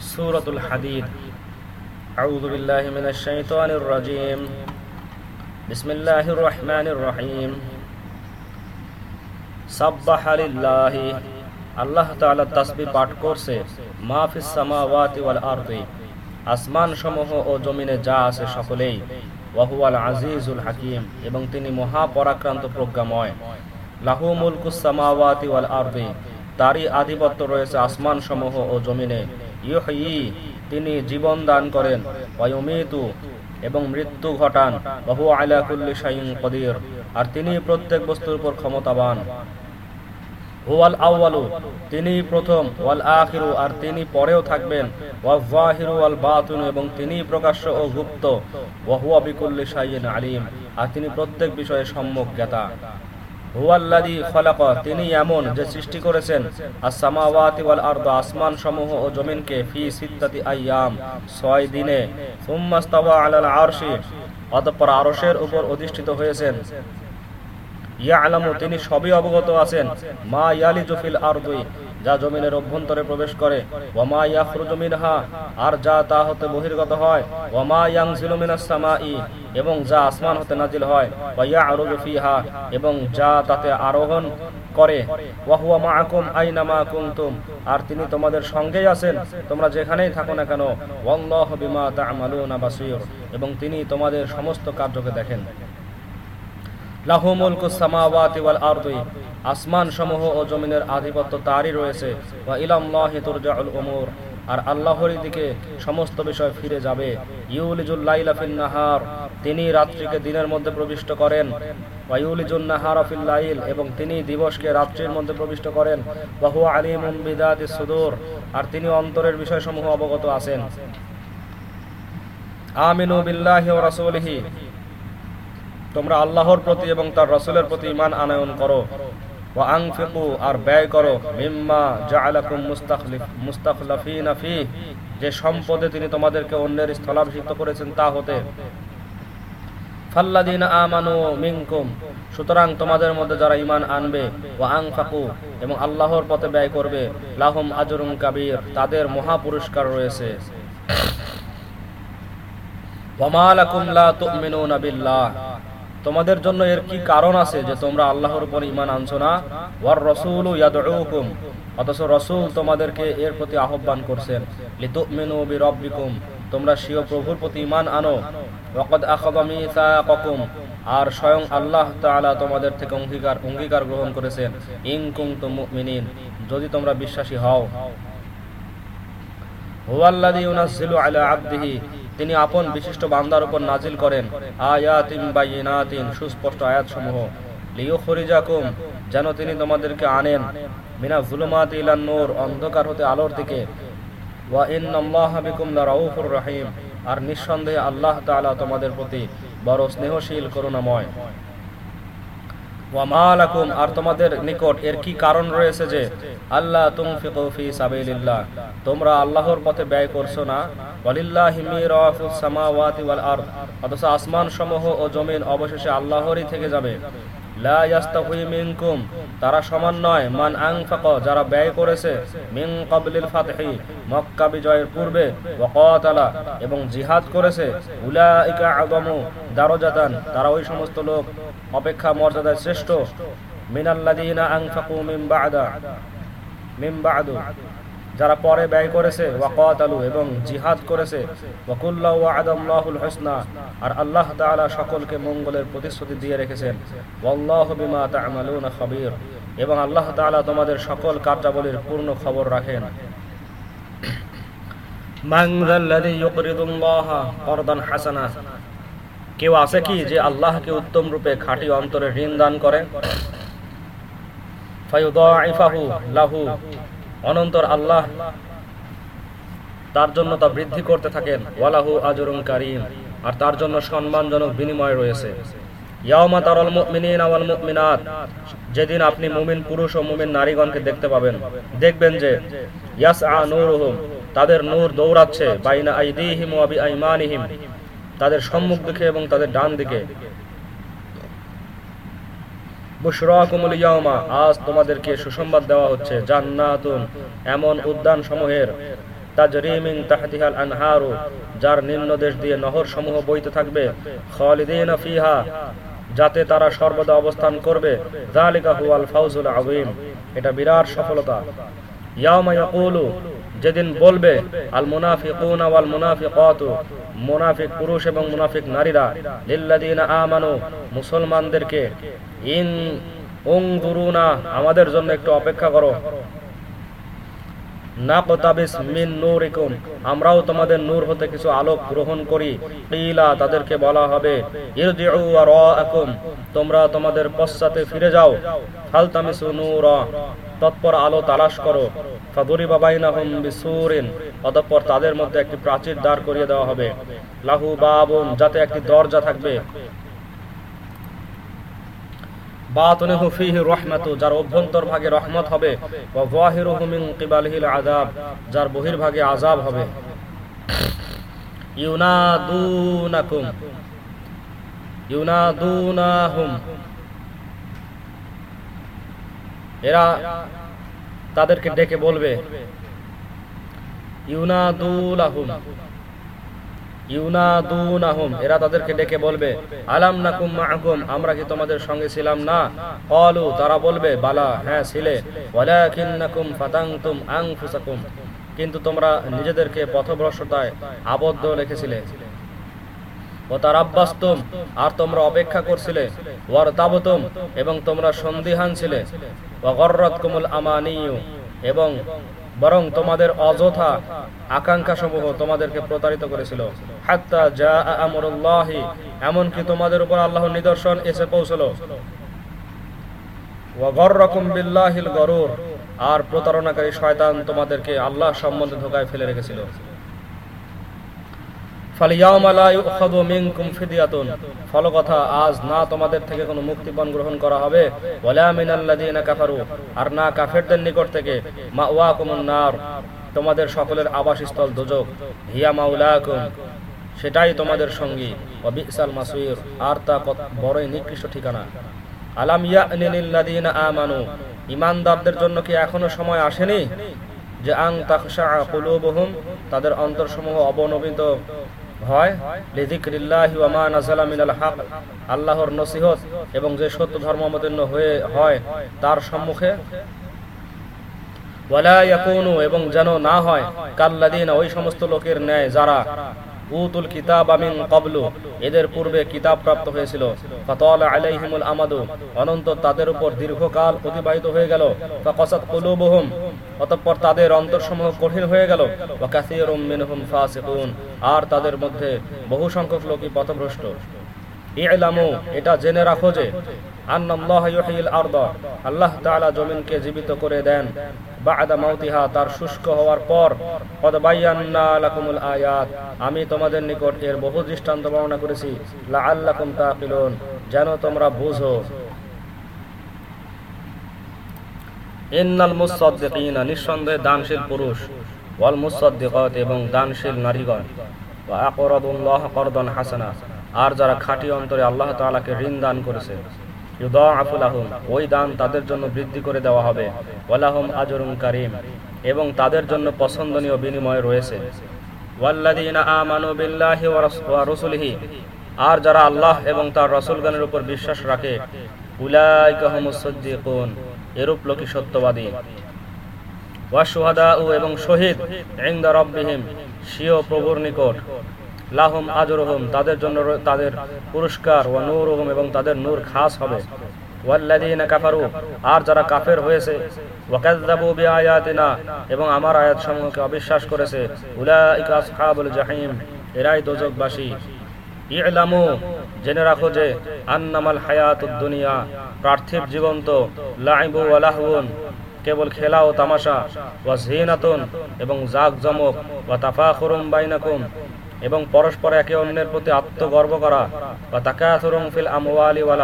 سورة الحديد أعوذ بالله من الشيطان الرجيم بسم الله الرحمن الرحيم সাব্বাহ লিল্লাহি আল্লাহ তাআলা তাসবিহ পাঠ করছে মা ফিস সামাওয়াতি ওয়াল আরদি আসমান সমূহ ও জমিনে যা আছে সকলেই ওয়াহুয়াল আজিজুল হাকিম এবং তিনি মহাপরাক্রান্ত প্রজ্ঞাময় লাহু মুলকুস সামাওয়াতি ওয়াল আরদি তারই আধিপত্য রয়েছে আসমান সমূহ ও জমিনে ইউহয়ি, তিনি জীবন দান করেন এবং মৃত্যু ঘটান বহু আলা কুল্লি আর তিনি প্রত্যেক বস্তুর উপর ক্ষমতাবান। আউয়ালু, তিনি প্রথম, ওয়াল আখিরু, আর তিনি পরেও থাকবেন এবং তিনি প্রকাশ্য ও গুপ্ত আলিম, আর তিনি প্রত্যেক বিষয়ে সম্যক জ্ঞাতা। হুয়াল্লাযী খলাকা তিনি এমন যে সৃষ্টি করেছেন আসমান সমূহ ও জমিনকে ফি সিত্তাতি আইয়াম, ছয় দিনে। সুম্মা ইস্তাওয়া আলাল আরশি, অতঃপর আরশের উপর অধিষ্ঠিত হয়েছেন। ইয়া আলামু তিনি সবই অবগত আছেন। মা ইয়ালিজু ফিল আরদি যা জমিনের অভ্যন্তরে প্রবেশ করে। আর যা তা হতে বহির্গত হয়। এবং যা আসমান হতে নাজিল হয়। এবং যা তাতে আরোহণ করে। আর তিনি তোমাদের সঙ্গেই আছেন, তোমরা যেখানেই থাকো না কেন। এবং তিনি তোমাদের সমস্ত কার্যকে দেখেন। লাহু মুলকু সামাওয়াতি ওয়াল আরদি আসমান সমূহ ও জমিনের আধিপত্য তারই রয়েছে। বা ইলাল্লাহি তুরজাউল উমুর। আর আল্লাহর দিকে সমস্ত বিষয় ফিরে যাবে। ইউলিজুল লাইলা ফিন নাহার। তিনি রাত্রিকে দিনের মধ্যে প্রবিষ্ট করেন। ওয়া ইউলিজুন নাহারা ফিল লাইল। এবং তিনি দিবসকে রাত্রির মধ্যে প্রবিষ্ট করেন। ওয়া হুয়া আলিমুম বিদাতিস সুদূর। আর তিনি অন্তরের বিষয়সমূহ অবগত আছেন। আমিনু বিল্লাহি ওয়া রাসূলিহি। তোমরা আল্লাহর প্রতি এবং তার রসুলের প্রতি ইমান আনয়ন করো। যে সম্পদে তিনি তোমাদেরকে অন্যের স্থলাভিষিক্ত করেছেন তা হতে। ফাল্লাদিনা আমানু সুতরাং তোমাদের মধ্যে যারা ইমান আনবে ও আংফাকু এবং আল্লাহর পথে ব্যয় করবে, লাহুম আজরুম কাবির, তাদের মহা পুরস্কার রয়েছে ওয়ামা লাকুম লা তুমিনুনা বিল্লাহ। তোমাদের জন্য এর কি কারণ আছে যে তোমরা আল্লাহর উপর ইমান আনছো না? ওয়ার রসুল ইয়াদউকুম। অথচ রসুল তোমাদেরকে এর প্রতি আহ্বান করছেন। লিতুমিনু বিরাব্বিকুম। তোমরা স্বীয় প্রভুর প্রতি ইমান আনো। ওয়াকাদ আখাযা মিসাকাকুম। আর স্বয়ং আল্লাহ তাআলা তোমাদের থেকে অঙ্গীকার অঙ্গীকার গ্রহণ করেছেন। ইন কুনতুম মুমিনিন। যদি তোমরা বিশ্বাসী হও। হুয়াল্লাযী ইউনাজ্জিলু আলা আবদিহি। তিনি আপন বিশিষ্ট বান্দার উপর নাজিল করেন। আয়াতিন বাইনাতিন, সুস্পষ্ট আয়াত সমূহ লিয়ুখরিজাকুম যেন তিনি তোমাদেরকে আনেন। মিনা যুলুমাত ইলান নূর, অন্ধকার হতে আলোর দিকে। ওয়া ইন্নাল্লাহা বিকুম লারাউফুর রহিম। আর নিঃসন্দেহে আল্লাহ তাআলা তোমাদের প্রতি বড় স্নেহশীল, করুণাময়। আর তোমাদের নিকট এর কি কারণ রয়েছে যে আল্লাহ তুমফিকু তোমরা আল্লাহর পথে ব্যয় করছ না? ওয়ালিল্লাহি মিরাফুস সামাওয়াতি ওয়াল আরদ। আসমান সমূহ ও জমিন অবশেষে আল্লাহরই থেকে যাবে। লা ইয়াস্তাহি মিনকুম। তারা সমান নয়, মান আনফাকা, যারা ব্যয় করেছে, মিন ক্বাবলিল ফাতহি, মক্কা বিজয়ের পূর্বে, ওয়া কাতালা এবং জিহাদ করেছে, উলাইকা আযমু দারাজাতান। তারা ওই সমস্ত লোক অপেক্ষা মর্যাদায় শ্রেষ্ঠ। মিনাল্লাযীনা আনফাকু মিন বা'দা। মিন বা'দু। যারা পরে ব্যয় করেছে, ওয়াকাতালু, এবং জিহাদ করেছে, ওয়াকুল্লা ওয়াদাল্লাহুল হুসনা, আর আল্লাহ তাআলা সকলকে মঙ্গলের প্রতিশ্রুতি দিয়ে রেখেছেন। ওয়াল্লাহু বিমা তা'মালুনা খাবীর, এবং আল্লাহ তাআলা তোমাদের সকল কার্যাবলীর পূর্ণ খবর রাখেন। কেউ আছে কি যে আল্লাহকে উত্তম রূপে খাঁটি অন্তরে ঋণ দান করে? অনন্তর আল্লাহ তার জন্য তা বৃদ্ধি করতে থাকেন। ওয়ালাহু আজরুন কারিম। আর তার জন্য সম্মানজনক বিনিময় রয়েছে। ইয়াউমা তারাল মুমিনিনা ওয়াল মুমিনাত। যেদিন আপনি মুমিন পুরুষ ও মুমিন নারীগণকে দেখতে পাবেন। দেখবেন যে ইয়াসআ নূরুহুম। তাদের নূর দৌড়াচ্ছে। বাইনা আইদিহিম ওয়া বিআইমানিহিম। তাদের সম্মুখ দিকে এবং তাদের ডান দিকে। বুশরাকুমুল ইয়াউমা, আজ তোমাদেরকে সুসংবাদ দেওয়া হচ্ছে, জান্নাতুন, এমন উদ্যান সমূহের তাজরিমিন তাহতিহাল আনহারু, যার নিম্ন দেশ দিয়ে নহর সমূহ বইতে থাকবে। খালিদিন ফিহা, যাতে তারা সর্বদা অবস্থান করবে। যালিকা হুয়াল ফাউজুল আযীম, এটা বিরাট সফলতা। ইয়াউমা ইয়াকুলু, যেদিন বলবে, আল মুনাফিকুনা ওয়াল মুনাফিকাতু, মুনাফিক পুরুষ এবং মুনাফিক নারীরা, লিল্লাযিনা আমানু, মুসলমানদেরকে ইন আমাদের জন্য একটু অপেক্ষা করো। না নাকতাবিস মিন নূরিকুম, আমরাও তোমাদের নূর হতে কিছু আলোক গ্রহণ করি। তাদেরকে বলা হবে তোমরা তোমাদের পশ্চাতে ফিরে যাও। ফালতামিসু নূরা, তৎপর আলো তালাশ করো। ফাদুরিবা বাইনাহুম বিসুরিন, অতঃপর তাদের মধ্যে একটি প্রাচীর দাঁড় করিয়ে দেওয়া হবে। লাহু বাবুন, যাতে একটি দরজা থাকবে। বাতনেহু ফিহি রহমাতু, যার অভ্যন্তর ভাগে রহমত হবে, ওয়া যাহিরুহু মিন আযাব, যার বহির্ভাগে আযাব হবে। ইউনাদুনাকুম, ইউনাদুনাহুম। এরা তাদেরকে ডেকে বলবে, ইউনাদুলাহুম। ইউনাদুনাহুম, এরা তাদেরকে ডেকে বলবে, আলাম নাকুম মাআকুম আমরা কি তোমাদের সঙ্গে ছিলাম না? ক্বালু তারা বলবে, বালা হ্যাঁ ছিলে। ওয়ালাকিন্নাকুম ফাতাংতুম আনফুসাকুম। কিন্তু তোমরা নিজেদেরকে পথভ্রষ্টতায় আবদ্ধ রেখেছিলে। ও তার আব্বাস্তুম আর তোমরা অপেক্ষা করছিলে। ওয়ার তাবতুম এবং তোমরা সন্দিহান ছিলে। ওয়াগররত কুমুল আমানিয়ু এবং বরং তোমাদের অযথা আকাঙ্ক্ষা সমূহ তোমাদেরকে প্রতারিত করেছিল। হাত্তা যা আমরুল্লাহি, এমনকি তোমাদের উপর আল্লাহর নিদর্শন এসে পৌঁছল। আর প্রতারণাকারী শয়তান তোমাদেরকে আল্লাহ সম্বন্ধে ধোকায় ফেলে রেখেছিল। ফলকথা আজ না তোমাদের থেকে কোনো মুক্তিপণ গ্রহণ করা হবে। আর না কাফেরদের নিকট থেকে। মা তোমাদের সকলের আবাসস্থল দোজক। হিয়া মাউলাকুম সেটাই তোমাদের সঙ্গী। অবিসাল মাসুর, আর তা বড়ই নিকৃষ্ট ঠিকানা। আলাম ইয়ানিল্লাযীনা আমানু, ইমানদারদের জন্য কি এখনও সময় আসেনি? যে আং তাকশা তাদের অন্তরসমূহ অবনমিত। আল্লাহর নসিহত এবং যে সত্য ধর্মাবতীর্ণ হয়ে, হয় তার সম্মুখে। এবং যেন না হয় কাল্লাদিন ওই সমস্ত লোকের ন্যায় যারা উতুল কিতাব আমিন কবলু এদের পূর্বে কিতাব প্রাপ্ত হয়েছিল। ফাতালা আলাইহিমুল আমাদু। অনন্ত তাদের উপর দীর্ঘকাল অতিবাহিত হয়ে গেল। ফাকাসাত কুলুবুহুম। অতঃপর তাদের অন্তরসমূহ কঠিন হয়ে গেল। ওয়া কাসীরুম মিনহুম ফাসিকুন। আর তাদের মধ্যে বহু সংখ্যক লোকই পথভ্রষ্ট। ইলামু, এটা জেনে রাখো যে, আন্নাল্লাহ ইউহিল আরদ। আল্লাহ তাআলা জমিনকে জীবিত করে দেন। বাদা মাউতিহা, তার শুষ্ক হওয়ার পর আয়াত আমি তোমাদের নিকট এর বহু দৃষ্টান্ত বর্ণনা করেছি। তাকিলুন যেন তোমরা বুঝো। ইন্নাল নিঃসন্দেহে দানশীল পুরুষ। ওয়াল এবং দানশীল নারীগণ। ওয়া আকরাদুল্লাহ হাসানা, আর যারা খাঁটি অন্তরে আল্লাহ তাআলাকে ঋণ দান করেছে। ওই দান তাদের জন্য বৃদ্ধি করে দেওয়া হবে। ওয়ালাহুম আজরুন কারিম, এবং তাদের জন্য পছন্দনীয় বিনিময় রয়েছে। আর যারা আল্লাহ এবং তার রাসূলগণের উপর বিশ্বাস রাখে এরূপ লোকই সত্যবাদী। ওয়া শুহাদাউ এবং শহীদ প্রভুর নিকট। লাহুম আজরুহুম, তাদের জন্য তাদের পুরস্কার ওয়া নূরুহুম এবং তাদের নূর খাস হবে। ওয়াল্লাযীনা কাফারু, আর যারা কাফের হয়েছে, ওয়া কাযযাবু বিআয়াতিনা, এবং আমার আয়াত সমূহকে অবিশ্বাস করেছে, উলাইকা আসহাবুল জাহিম, এরাই দোজকবাসী ইলামু, জেনে রাখো যে আন্নামাল হায়াতুদ দুনিয়া, পার্থিব জীবন তো লাইবু ওয়া কেবল খেলা ও তামাশা, ওয়া জিনাতুন এবং জাকজমক, ওয়া তাফাখুরুম বাইনাকুম এবং পরস্পর একে অন্যের প্রতি আত্মগর্ব করা বা তাকাসুরুম ফিল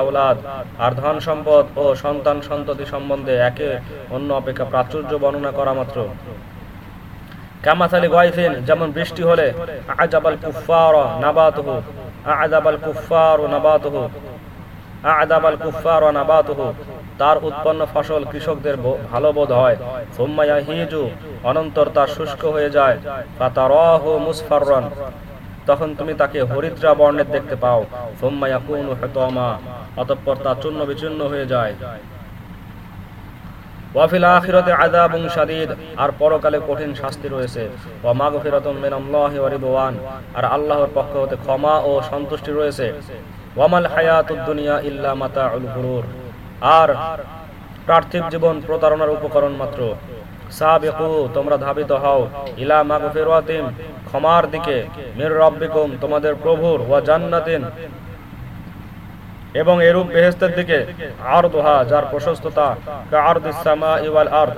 আওলাদ, আর ধন সম্পদ ও সন্তান সন্ততি সম্বন্ধে একে অন্য অপেক্ষা প্রাচুর্য বর্ণনা করা মাত্র। কামাথালি গাইফিন যেমন বৃষ্টি হলে আজাবাল কুফার নাবাতুহু আজাবাল কুফার নাবাতুহু আজাবাল কুফার নাবাতুহু, তার উৎপন্ন ফসল কৃষকদের ভালো বোধ হয়। সুম্মা ইয়াহিজু, অনন্তর তা শুষ্ক হয়ে যায়। ফাতারাহু মুসফাররান। তখন তুমি তাকে হরিদ্রা বর্ণের দেখতে পাও। সুম্মা ইয়াকুনু হুতামা, অতঃপর তা চূর্ণ বিচূর্ণ হয়ে যায়। আর পরকালে কঠিন শাস্তি রয়েছে। আর আল্লাহর পক্ষ হতে ক্ষমা ও সন্তুষ্টি রয়েছে। আর জীবন প্রতারণার উপকরণ মাত্র। সাবিকু, তোমরা ধাবিত হও। ইলা মাগফিরাতিম ক্ষমার দিকে। মির তোমাদের প্রভুর, ওয়া জান্নাতিন। এবং এরূপ বেহেস্তের দিকে আর যার প্রশস্ততা আরদ।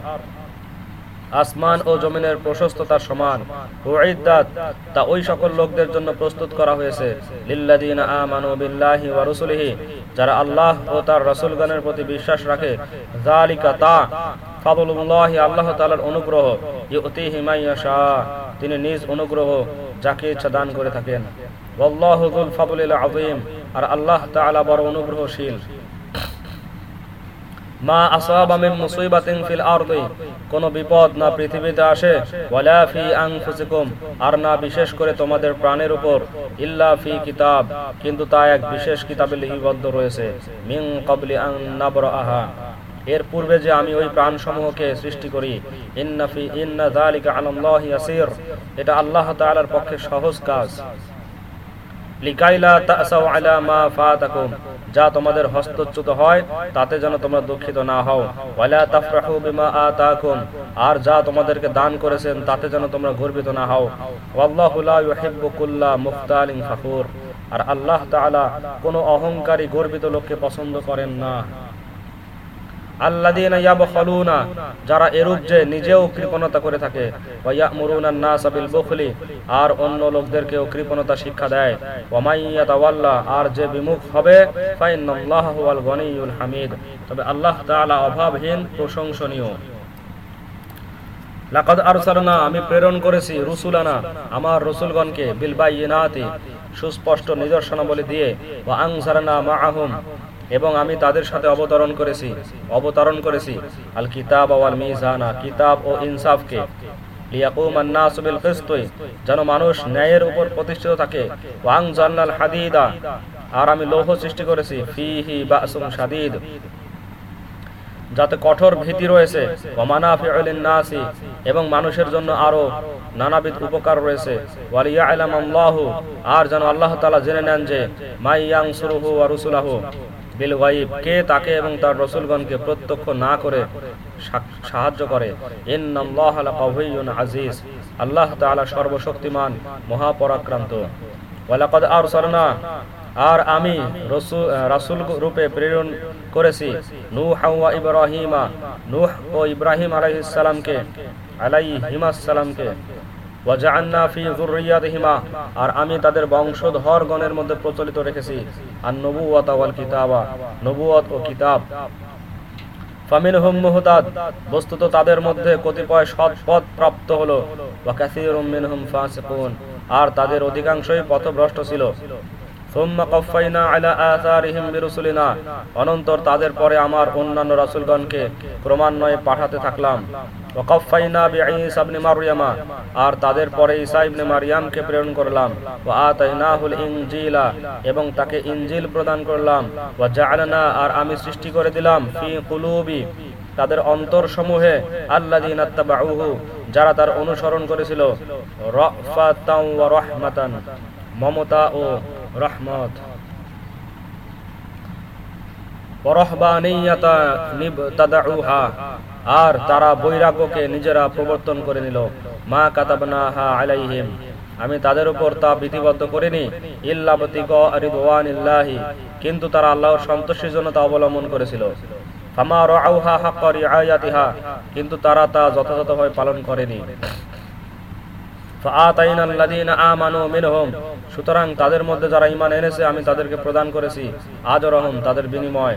আসমান ও জমিনের প্রশস্ততার সমান। তা ওই সকল লোকদের জন্য প্রস্তুত করা হয়েছে। লিল্লাযিনা আমানু বিল্লাহি ওয়া রাসূলিহি, যারা আল্লাহ ও তার রাসূলগণের প্রতি বিশ্বাস রাখে। যালিকা তা ফাদলুল্লাহি আল্লাহ অনুগ্রহ ইয়াশা, তিনি নিজ অনুগ্রহ যাকে ইচ্ছা দান করে থাকেন। আর আল্লাহ তাআলা বড় অনুগ্রহশীল। মা আসাবা মিন মুসিবাতিন ফিল আরদি, কোন বিপদ না পৃথিবীতে আসে, ওয়ালা ফি আনফুসিকুম, আর না বিশেষ করে তোমাদের প্রাণের উপর, ইল্লা ফি কিতাব, কিন্তু তা এক বিশেষ কিতাবে লিপিবদ্ধ রয়েছে, মিন ক্বাবলি আন নাবরাহা। এর পূর্বে যে আমি ওই প্রাণসমূহকে সৃষ্টি করি এটা আল্লাহ তাআলার পক্ষে সহজ কাজ। যা তোমাদের হস্তচ্যুত হয়, তাতে যেন তোমরা দুঃখিত না হও। আর যা তোমাদেরকে দান করেছেন, তাতে যেন তোমরা গর্বিত না হও। আর আল্লাহ কোনো অহংকারী গর্বিত লোককে পছন্দ করেন না। যারা এরূপ যে নিজেও কৃপণতা করে থাকে নাস আর অন্য লোকদেরকেও কৃপণতা শিক্ষা দেয়। আর যে বিমুখ হবে হামিদ। তবে আল্লাহ অভাবহীন, প্রশংসনীয়। লাকাদ আরসালনা, আমি প্রেরণ করেছি রুসুলানা, আমার রসুলগণকে বিল বাইয়িনাতি সুস্পষ্ট নিদর্শনাবলী দিয়ে, ওয়া আনজারনা মাআহুম এবং আমি তাদের সাথে অবতরণ করেছি অবতরণ করেছি। আল কিতাব ওয়াল মিজানা, কিতাব ও ইনসাফকে। যেন মানুষ ন্যায়ের উপর প্রতিষ্ঠিত থাকে। ওয়া আনজালনাল হাদিদা, আর আমি লৌহ সৃষ্টি করেছি। ফিহি বাসুম শাদীদ। যাতে কঠোর ভীতি রয়েছে। এবং মানুষের জন্য আরও নানাবিধ উপকার রয়েছে। আর যেন আল্লাহ জেনে নেন যে, মাই ইয়ানসুরুহু ওয়া রুসুলাহু। বিল গায়ব কে তাকে এবং তার রাসূলগণকে প্রত্যক্ষ না করে সাহায্য করে। আজিজ। আল্লাহ তাআলা সর্বশক্তিমান, মহাপরাক্রান্ত। ওয়ালাকাদ আরসালনা, আর আমি রসুল রূপে প্রেরণ করেছি নূহ ওয়া ইব্রাহিমা। নূহ ও ইব্রাহিম আলাইহিস সালামকে, আলাইহিমাস সালামকে। আর আমি তাদের বংশধর গণের মধ্যে প্রচলিত রেখেছি। আর নবুওয়াত ওয়াল কিতাবা নবুয়ত ও কিতাব। ফামিনহুম মুহতাদ, বস্তুত তাদের মধ্যে কতিপয় সৎ পথ প্রাপ্ত হলো। কাসীরুম মিনহুম ফাসিকুন, আর তাদের অধিকাংশই পথভ্রষ্ট ছিল। অনন্তর তাদের পরে আমার অন্যান্য রাসুলগণকে ক্রমান্বয়ে পাঠাতে থাকলাম। আর তাদের পরে ঈসা ইবনে মারইয়ামকে প্রেরণ করলাম। ওয়া ইনজিলা, এবং তাকে ইনজিল প্রদান করলাম। আর আমি সৃষ্টি করে দিলাম তাদের অন্তর সমূহে তাবাউহু যারা তার অনুসরণ করেছিল। রাফাতান মমতা ও রহমত। পরহবানিয়াতা নিবতাদাউহা আর তারা বৈরাগ্যকে নিজেরা প্রবর্তন করে নিল। মা কাতাবনা হা আলাইহিম। আমি তাদের উপর তা বিধিবদ্ধ করিনি। ইল্লাহি কিন্তু তারা আল্লাহর সন্তোষের জন্য তা অবলম্বন করেছিল। কিন্তু তারা তা যথাযথভাবে পালন করেনি। সুতরাং আমি তাদেরকে প্রদান করেছি। আজ রহম তাদের বিনিময়।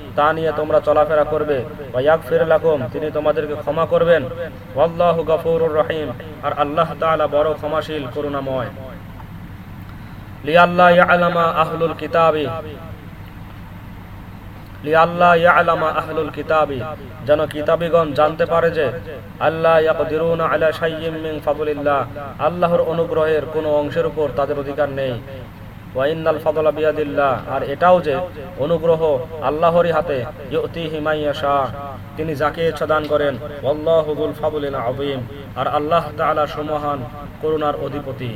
তা নিয়ে তোমরা চলাফেরা করবে। তিনি তোমাদেরকে ক্ষমা করবেন। গফুরুর রহিম, আর আল্লাহ বড় ক্ষমাশীল, করুণাময়। কিতাবি কিতাবীগণ জানতে পারে যে আল্লাহ আল্লাহর অনুগ্রহের কোনো অংশের উপর তাদের অধিকার নেই। ফাদলা বিয়াদিল্লাহ। আর এটাও যে অনুগ্রহ আল্লাহরই হাতে শাহ তিনি যাকে ইচ্ছা দান করেন আবিম আর আল্লাহ সমহান করুণার অধিপতি।